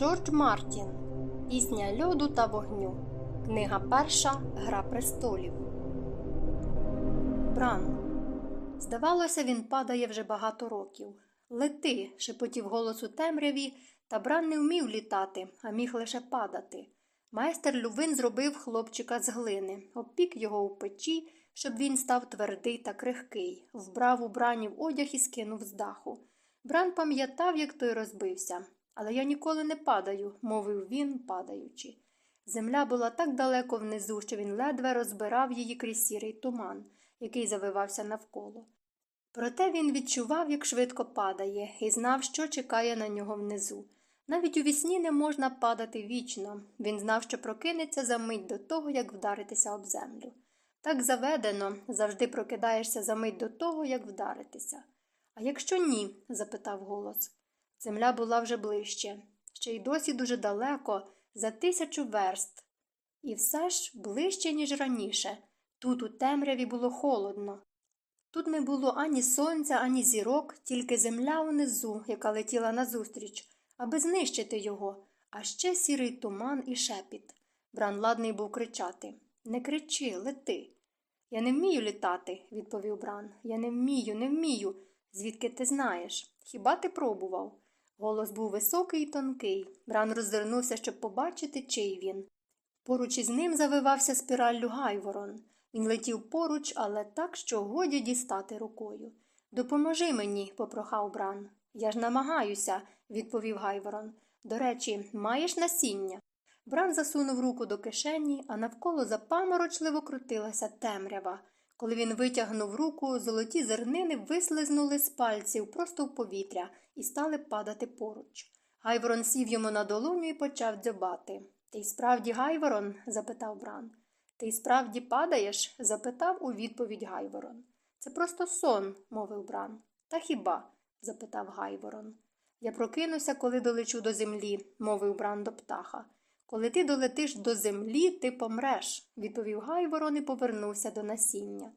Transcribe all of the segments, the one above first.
Джордж Мартін Пісня льоду та вогню. Книга перша Гра престолів. Бран. Здавалося, він падає вже багато років. Лети. шепотів голос у темряві, та Бран не вмів літати, а міг лише падати. Майстер Лювин зробив хлопчика з глини, обпік його у печі, щоб він став твердий та крихкий, вбрав у бранів одяг і скинув з даху. Бран пам'ятав, як той розбився. Але я ніколи не падаю, мовив він, падаючи. Земля була так далеко внизу, що він ледве розбирав її крізь сірий туман, який завивався навколо. Проте він відчував, як швидко падає, і знав, що чекає на нього внизу. Навіть у вісні не можна падати вічно. Він знав, що прокинеться за мить до того, як вдаритися об землю. Так заведено, завжди прокидаєшся за мить до того, як вдаритися. А якщо ні? запитав голос. Земля була вже ближче, ще й досі дуже далеко, за тисячу верст. І все ж ближче, ніж раніше. Тут у темряві було холодно. Тут не було ані сонця, ані зірок, тільки земля унизу, яка летіла назустріч, аби знищити його, а ще сірий туман і шепіт. Бран ладний був кричати Не кричи, лети. Я не вмію літати, відповів Бран. Я не вмію, не вмію. Звідки ти знаєш? Хіба ти пробував? Голос був високий і тонкий. Бран роззирнувся, щоб побачити, чий він. Поруч із ним завивався спіраллю Гайворон. Він летів поруч, але так, що годі дістати рукою. Допоможи мені, попрохав Бран. Я ж намагаюся, відповів Гайворон. До речі, маєш насіння? Бран засунув руку до кишені, а навколо запаморочливо крутилася темрява. Коли він витягнув руку, золоті зернини вислизнули з пальців просто в повітря і стали падати поруч. Гайворон сів йому на долоню і почав дзьобати. Ти й справді Гайворон? запитав Бран. Ти й справді падаєш? запитав у відповідь Гайворон. Це просто сон, мовив Бран. Та хіба? запитав Гайворон. Я прокинуся, коли долечу до землі, мовив Бран до птаха. Коли ти долетиш до землі, ти помреш, відповів Гайворон і повернувся до насіння.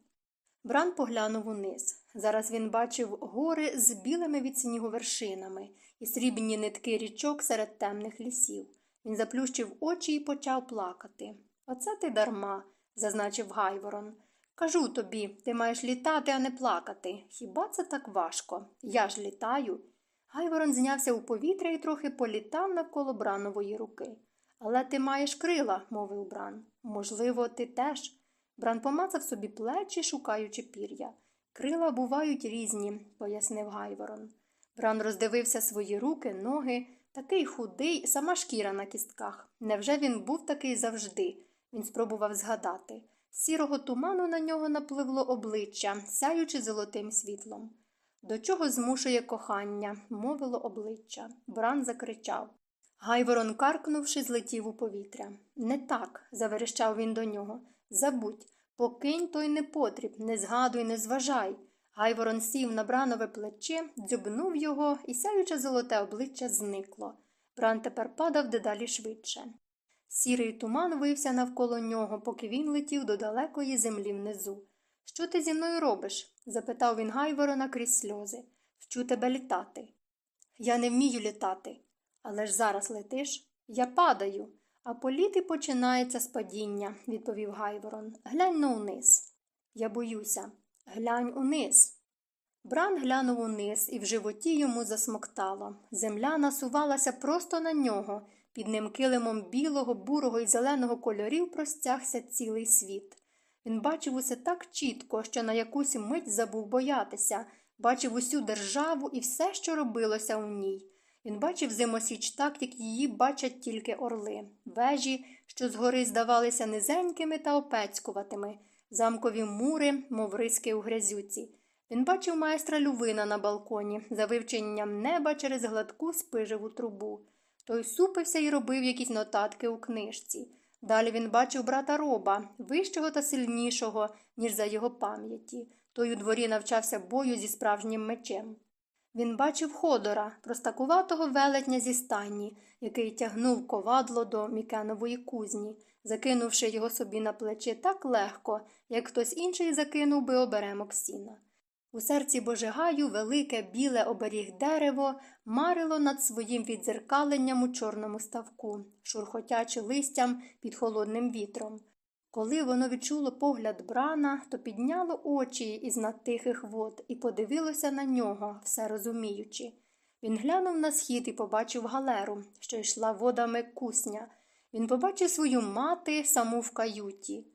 Бран поглянув униз. Зараз він бачив гори з білими від снігу вершинами і срібні нитки річок серед темних лісів. Він заплющив очі і почав плакати. Оце ти дарма, зазначив Гайворон. Кажу тобі, ти маєш літати, а не плакати. Хіба це так важко? Я ж літаю. Гайворон знявся у повітря і трохи політав навколо бранової руки. Але ти маєш крила, мовив Бран. Можливо, ти теж. Бран помацав собі плечі, шукаючи пір'я. Крила бувають різні, пояснив Гайворон. Бран роздивився свої руки, ноги, такий худий, сама шкіра на кістках. Невже він був такий завжди? Він спробував згадати. Сірого туману на нього напливло обличчя, сяючи золотим світлом. До чого змушує кохання, мовило обличчя. Бран закричав. Гайворон, каркнувши, злетів у повітря. Не так, заверещав він до нього. Забудь, покинь той непотріб, не згадуй, не зважай. Гайворон сів на бранове плече, дзюбнув його, і сяюче золоте обличчя зникло. Бран тепер падав дедалі швидше. Сірий туман вився навколо нього, поки він летів до далекої землі внизу. Що ти зі мною робиш? запитав він Гайворона крізь сльози. Вчу тебе літати. Я не вмію літати. Але ж зараз летиш? Я падаю. А політ і починається з падіння, відповів Гайворон. Глянь но униз. Я боюся. Глянь униз. Бран глянув униз, і в животі йому засмоктало. Земля насувалася просто на нього. Під ним килимом білого, бурого і зеленого кольорів простягся цілий світ. Він бачив усе так чітко, що на якусь мить забув боятися, бачив усю державу і все, що робилося у ній. Він бачив зимосіч так, як її бачать тільки орли, вежі, що згори здавалися низенькими та опецькуватими, замкові мури, мов риски у грязюці. Він бачив майстра Лювина на балконі, за вивченням неба через гладку спижеву трубу. Той супився і робив якісь нотатки у книжці. Далі він бачив брата роба, вищого та сильнішого, ніж за його пам'яті. Той у дворі навчався бою зі справжнім мечем. Він бачив ходора, простакуватого велетня зі стайні, який тягнув ковадло до мікенової кузні, закинувши його собі на плечі так легко, як хтось інший закинув би оберемок сіна. У серці Божигаю велике біле оберіг дерево марило над своїм відзеркаленням у чорному ставку, шурхотячи листям під холодним вітром. Коли воно відчуло погляд брана, то підняло очі із над тихих вод і подивилося на нього, все розуміючи. Він глянув на схід і побачив галеру, що йшла водами кусня. Він побачив свою мати саму в каюті.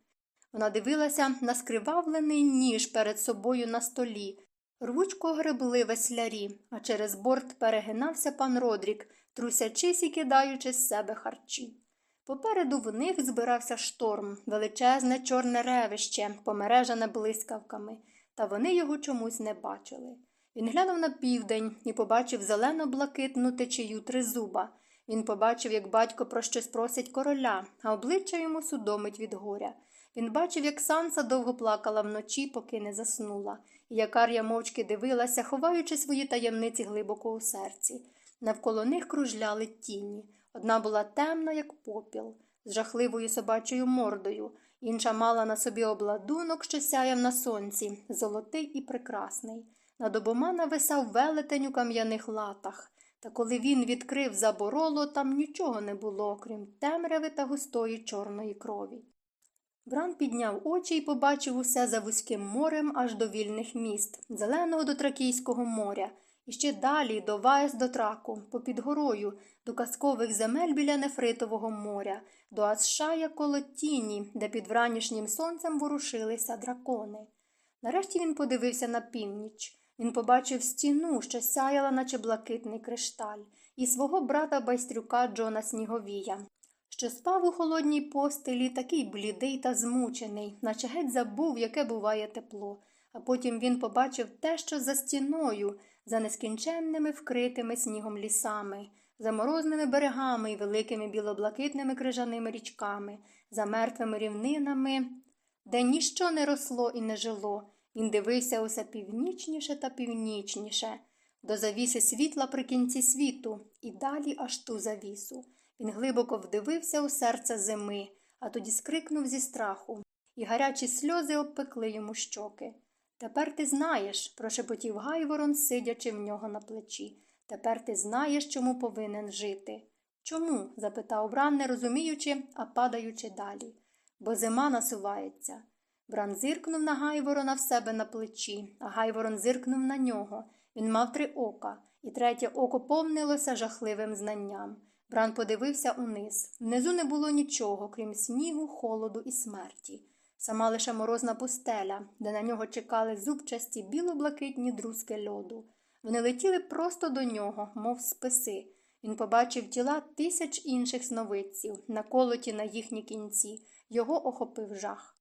Вона дивилася на скривавлений ніж перед собою на столі. Рвучко гребли веслярі, а через борт перегинався пан Родрік, трусячись і кидаючи з себе харчі. Попереду в них збирався шторм, величезне чорне ревище, помережене блискавками, та вони його чомусь не бачили. Він глянув на південь і побачив зелено-блакитну течію тризуба. Він побачив, як батько про щось просить короля, а обличчя йому судомить від горя. Він бачив, як Санса довго плакала вночі, поки не заснула, і як Ар'я мовчки дивилася, ховаючи свої таємниці глибоко у серці. Навколо них кружляли тіні. Одна була темна, як попіл, з жахливою собачою мордою, інша мала на собі обладунок, що сяяв на сонці, золотий і прекрасний. Над обома нависав велетень у кам'яних латах. Та коли він відкрив забороло, там нічого не було, крім темряви та густої чорної крові. Бран підняв очі і побачив усе за вузьким морем аж до вільних міст, зеленого до Тракійського моря, і ще далі до Ваес до траку, попід горою, до казкових земель біля Нефритового моря, до Асшая коло тіні, де під вранішнім сонцем ворушилися дракони. Нарешті він подивився на північ. Він побачив стіну, що сяяла, наче блакитний кришталь, і свого брата байстрюка Джона Сніговія, що спав у холодній постелі, такий блідий та змучений, наче геть забув, яке буває тепло. А потім він побачив те, що за стіною, за нескінченними вкритими снігом лісами, за морозними берегами і великими білоблакитними крижаними річками, за мертвими рівнинами, де ніщо не росло і не жило. Він дивився усе північніше та північніше, до завіси світла при кінці світу, і далі аж ту завісу. Він глибоко вдивився у серце зими, а тоді скрикнув зі страху, і гарячі сльози обпекли йому щоки. Тепер ти знаєш, прошепотів Гайворон, сидячи в нього на плечі. Тепер ти знаєш, чому повинен жити. Чому? запитав Бран, не розуміючи, а падаючи далі. Бо зима насувається. Бран зиркнув на Гайворона в себе на плечі, а Гайворон зиркнув на нього. Він мав три ока, і третє око повнилося жахливим знанням. Бран подивився униз. Внизу не було нічого, крім снігу, холоду і смерті. Сама лише морозна пустеля, де на нього чекали зубчасті біло-блакитні друзки льоду. Вони летіли просто до нього, мов списи. Він побачив тіла тисяч інших сновидців, наколоті на їхні кінці. Його охопив жах.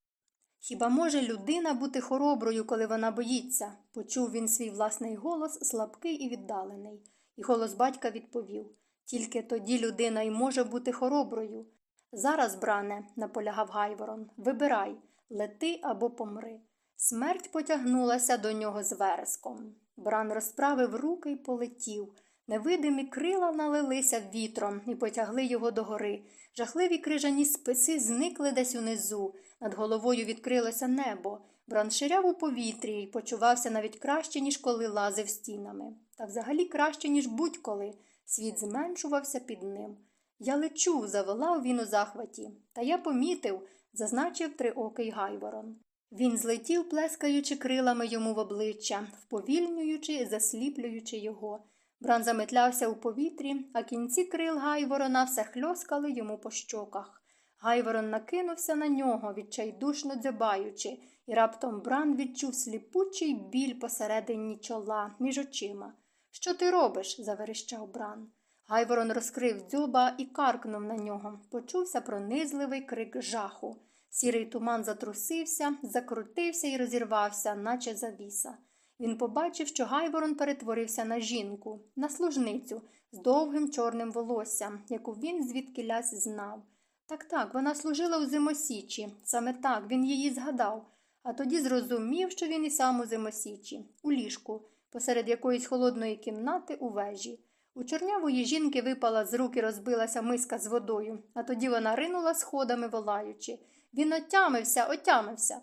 Хіба може людина бути хороброю, коли вона боїться? почув він свій власний голос, слабкий і віддалений, і голос батька відповів тільки тоді людина й може бути хороброю. Зараз, бране, наполягав Гайворон, вибирай лети або помри. Смерть потягнулася до нього з вереском. Бран розправив руки й полетів. Невидимі крила налилися вітром і потягли його догори. Жахливі крижані списи зникли десь унизу. Над головою відкрилося небо. Бран ширяв у повітрі і почувався навіть краще, ніж коли лазив стінами. Та взагалі краще, ніж будь-коли. Світ зменшувався під ним. Я лечу, заволав він у захваті, та я помітив, зазначив триокий Гайворон. Він злетів, плескаючи крилами йому в обличчя, вповільнюючи засліплюючи його. Бран заметлявся у повітрі, а кінці крил Гайворона все хльоскали йому по щоках. Гайворон накинувся на нього, відчайдушно дзьобаючи, і раптом Бран відчув сліпучий біль посередині чола між очима. Що ти робиш? заверещав Бран. Гайворон розкрив дзьоба і каркнув на нього. Почувся пронизливий крик жаху. Сірий туман затрусився, закрутився і розірвався, наче завіса. Він побачив, що Гайворон перетворився на жінку, на служницю з довгим чорним волоссям, яку він звідкилясь знав. Так так, вона служила у зимосічі, саме так він її згадав, а тоді зрозумів, що він і сам у зимосічі, у ліжку, посеред якоїсь холодної кімнати у вежі. У чорнявої жінки випала з рук і розбилася миска з водою, а тоді вона ринула сходами, волаючи. Він отямився, отямився.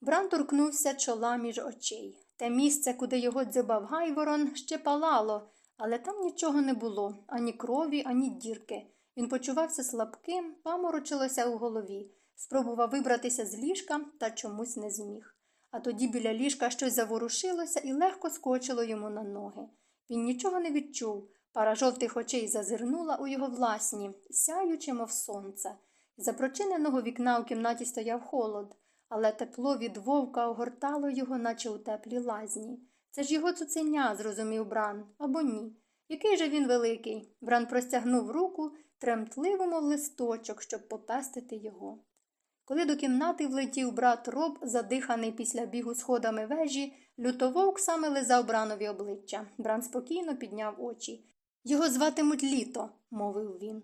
Бран торкнувся чола між очей. Те місце, куди його дзьобав Гайворон, ще палало, але там нічого не було ані крові, ані дірки. Він почувався слабким, паморочилося у голові, спробував вибратися з ліжка та чомусь не зміг. А тоді біля ліжка щось заворушилося і легко скочило йому на ноги. Він нічого не відчув. Пара жовтих очей зазирнула у його власні, сяючи, мов сонце. За прочиненого вікна у кімнаті стояв холод, але тепло від вовка огортало його, наче у теплій лазні. Це ж його цуценя, зрозумів Бран, або ні. Який же він великий? Бран простягнув руку, тремтливо, мов листочок, щоб попестити його. Коли до кімнати влетів брат роб, задиханий після бігу сходами вежі, лютововк саме лизав бранові обличчя. Бран спокійно підняв очі. Його зватимуть літо, мовив він.